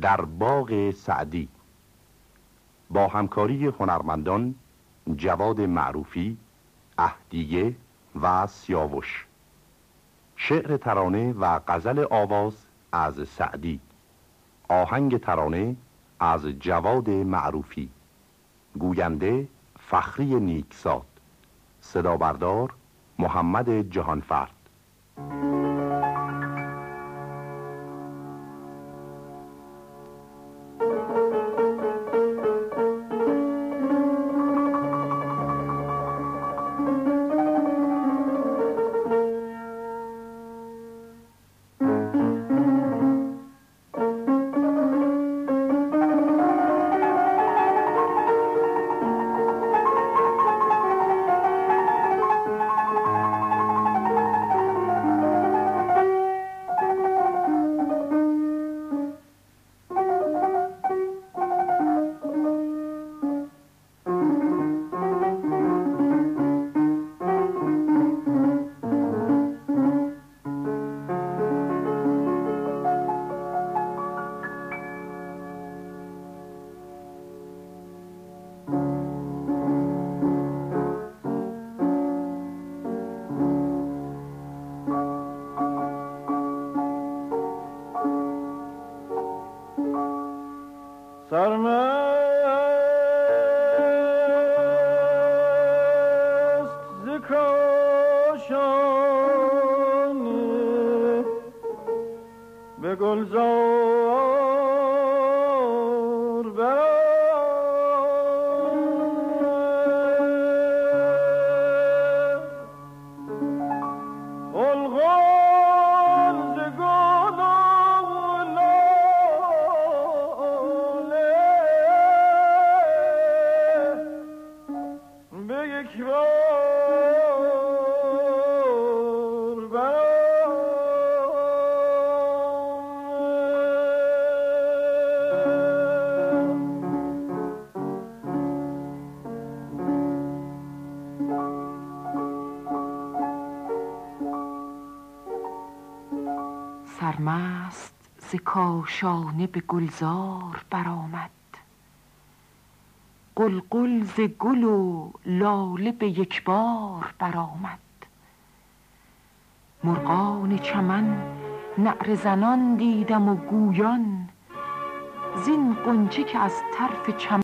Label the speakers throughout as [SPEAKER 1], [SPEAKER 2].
[SPEAKER 1] در باغ سعدی. با همکاری هنرمندان جواد معروفی، اهدیه و سیاوش. شعر ترانه و غزل آواز از سعدی. آهنگ ترانه از جواد معروفی. گوینده فخری نیکزاد. صدا بردار محمد جهانفرد.
[SPEAKER 2] سرمست ز کاشانه به گلزار برآمد. قلقل ز گل و لاله به یک بار برآمد. مرغان چمن نعره زنان دیدم و گویان زین غنچه که از طرف چمن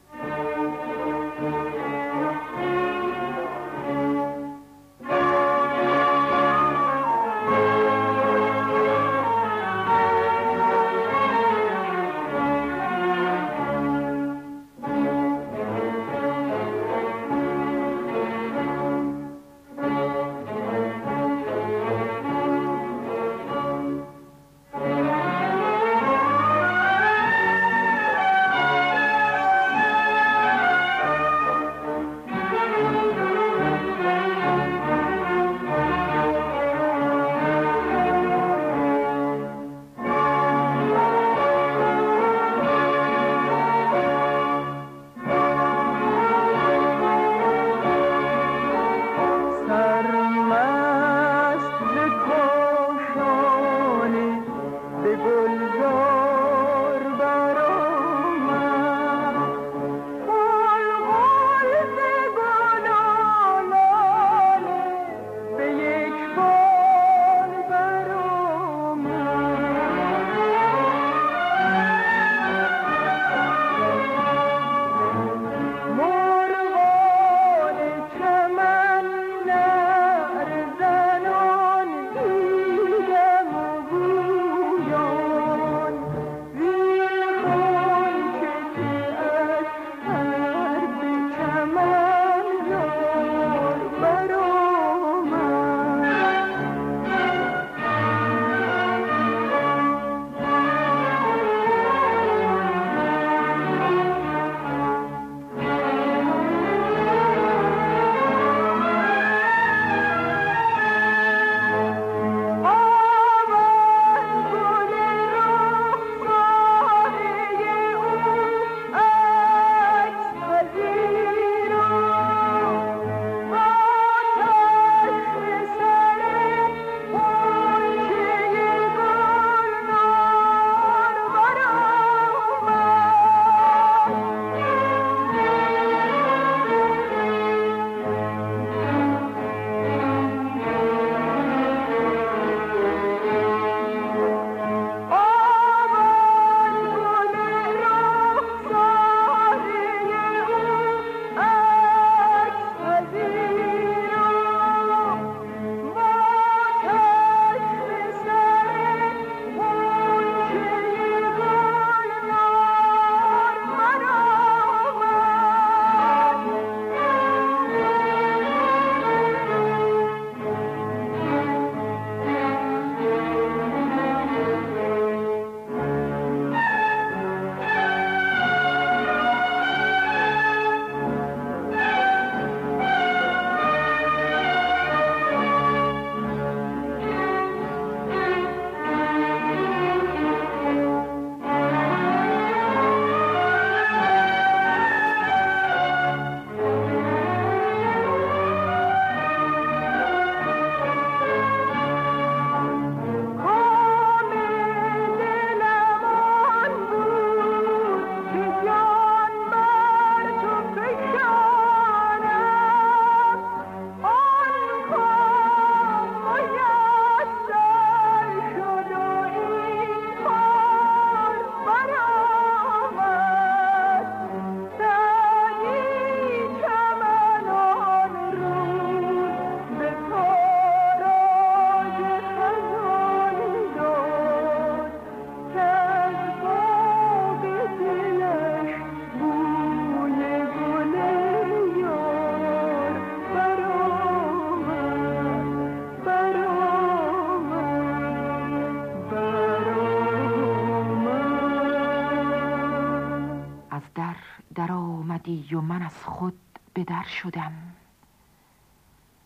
[SPEAKER 3] آمدی و من از خود به در شدم.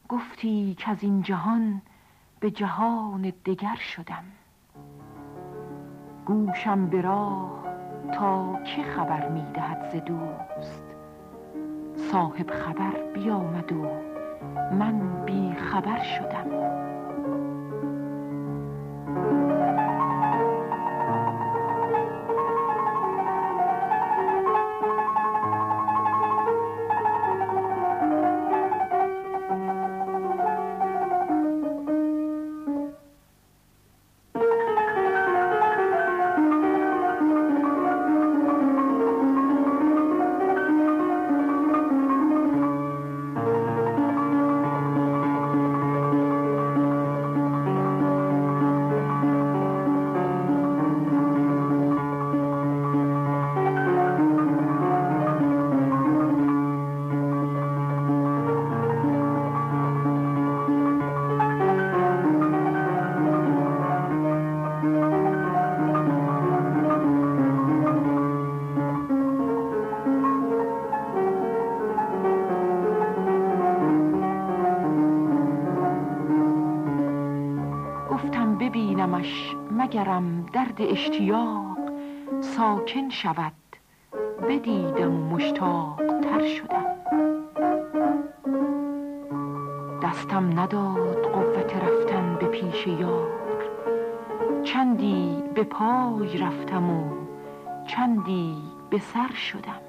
[SPEAKER 3] گفتی که از این جهان به جهان دگر شدم. گوشم به راه تا که خبر می‌دهد ز دوست؟ صاحب خبر بیامد و من بی خبر شدم. مگرم درد اشتیاق ساکن شود بدیدم و مشتاق تر شدم. دستم نداد قوت رفتن به پیش یار. چندی به پای رفتم و چندی به سر شدم.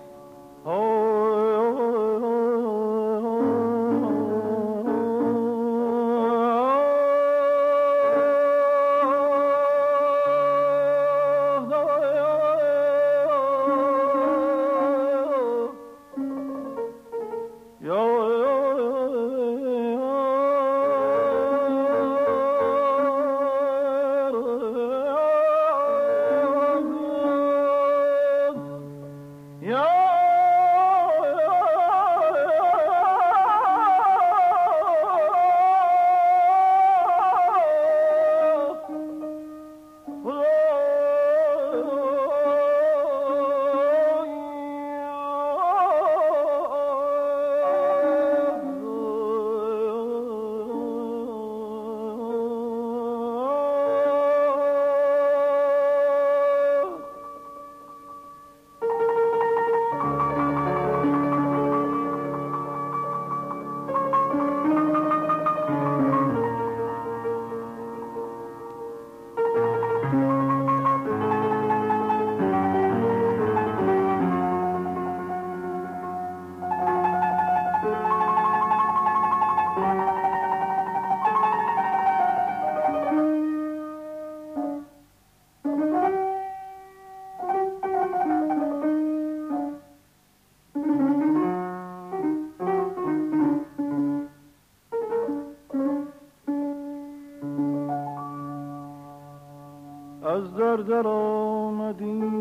[SPEAKER 2] در آمدی من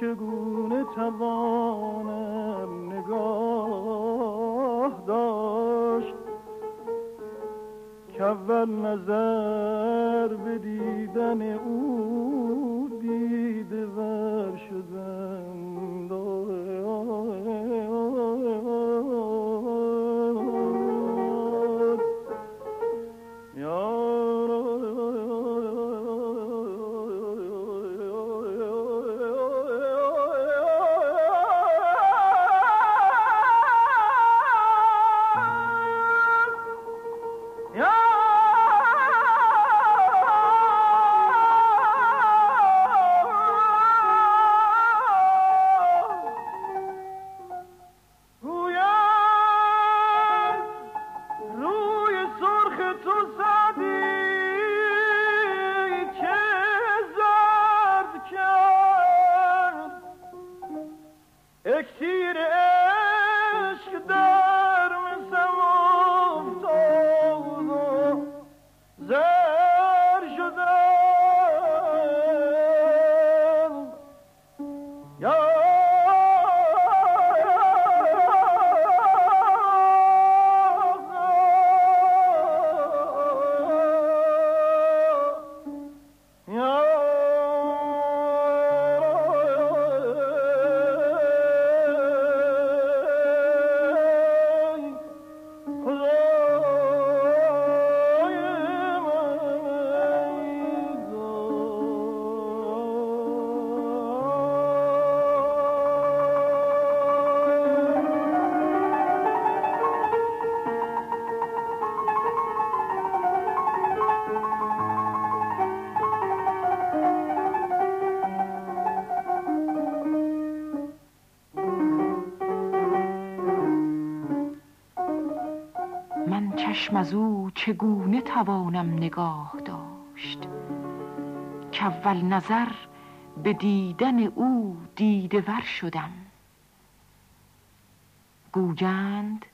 [SPEAKER 2] چگونه توانم نگاه داشت؟ که اول نظر به دیدن او دیده ور شدم.
[SPEAKER 3] Sache zu sagen. از او چگونه توانم نگاه داشت؟ که اول نظر به دیدن او دیده ور شدم. گویند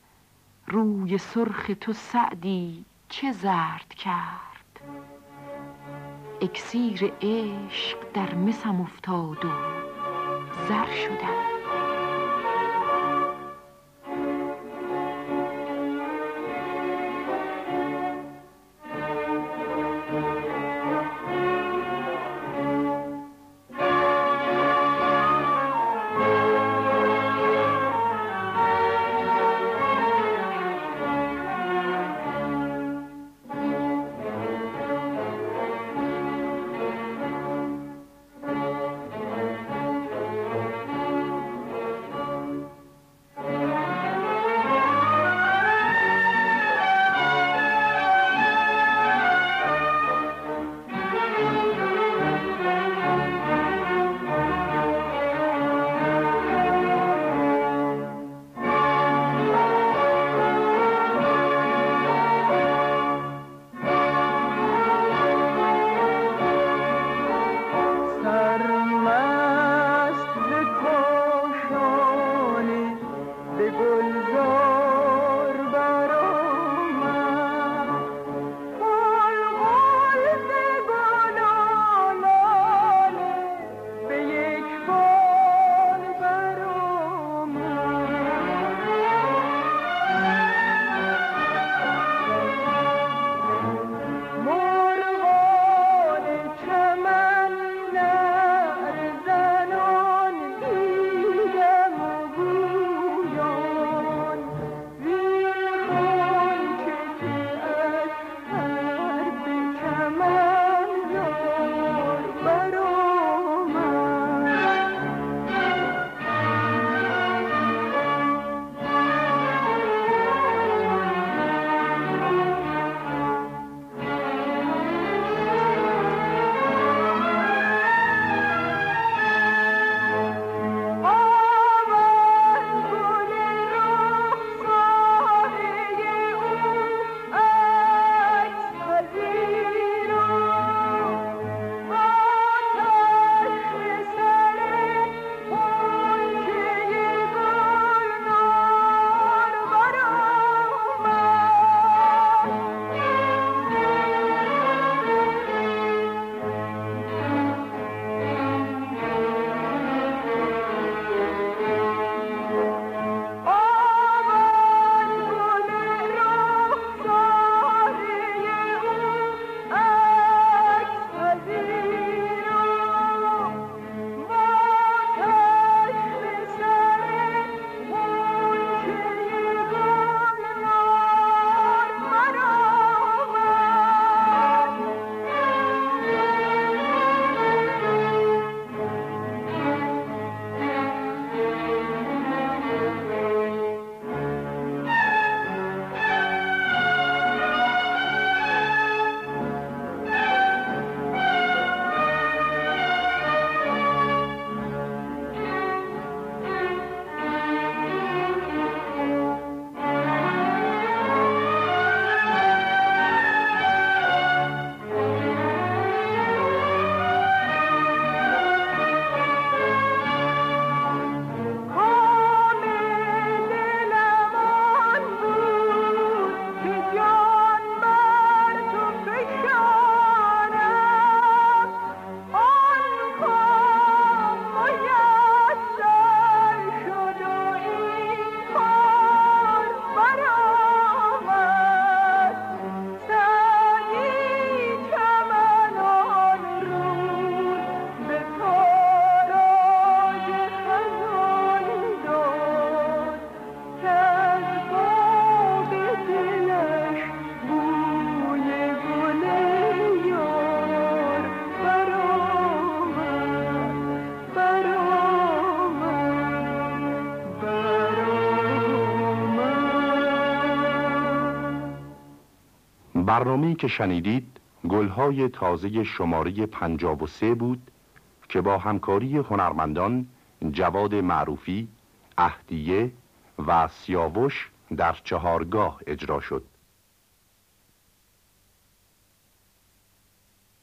[SPEAKER 3] روی سرخ تو سعدی چه زرد کرد. اکسیر عشق در مسم افتاد و زر شدم.
[SPEAKER 1] برنامه‌ای که شنیدید گلهای تازه شماره 53 بود که با همکاری هنرمندان جواد معروفی، اهدیه و سیاوش در چهارگاه اجرا شد.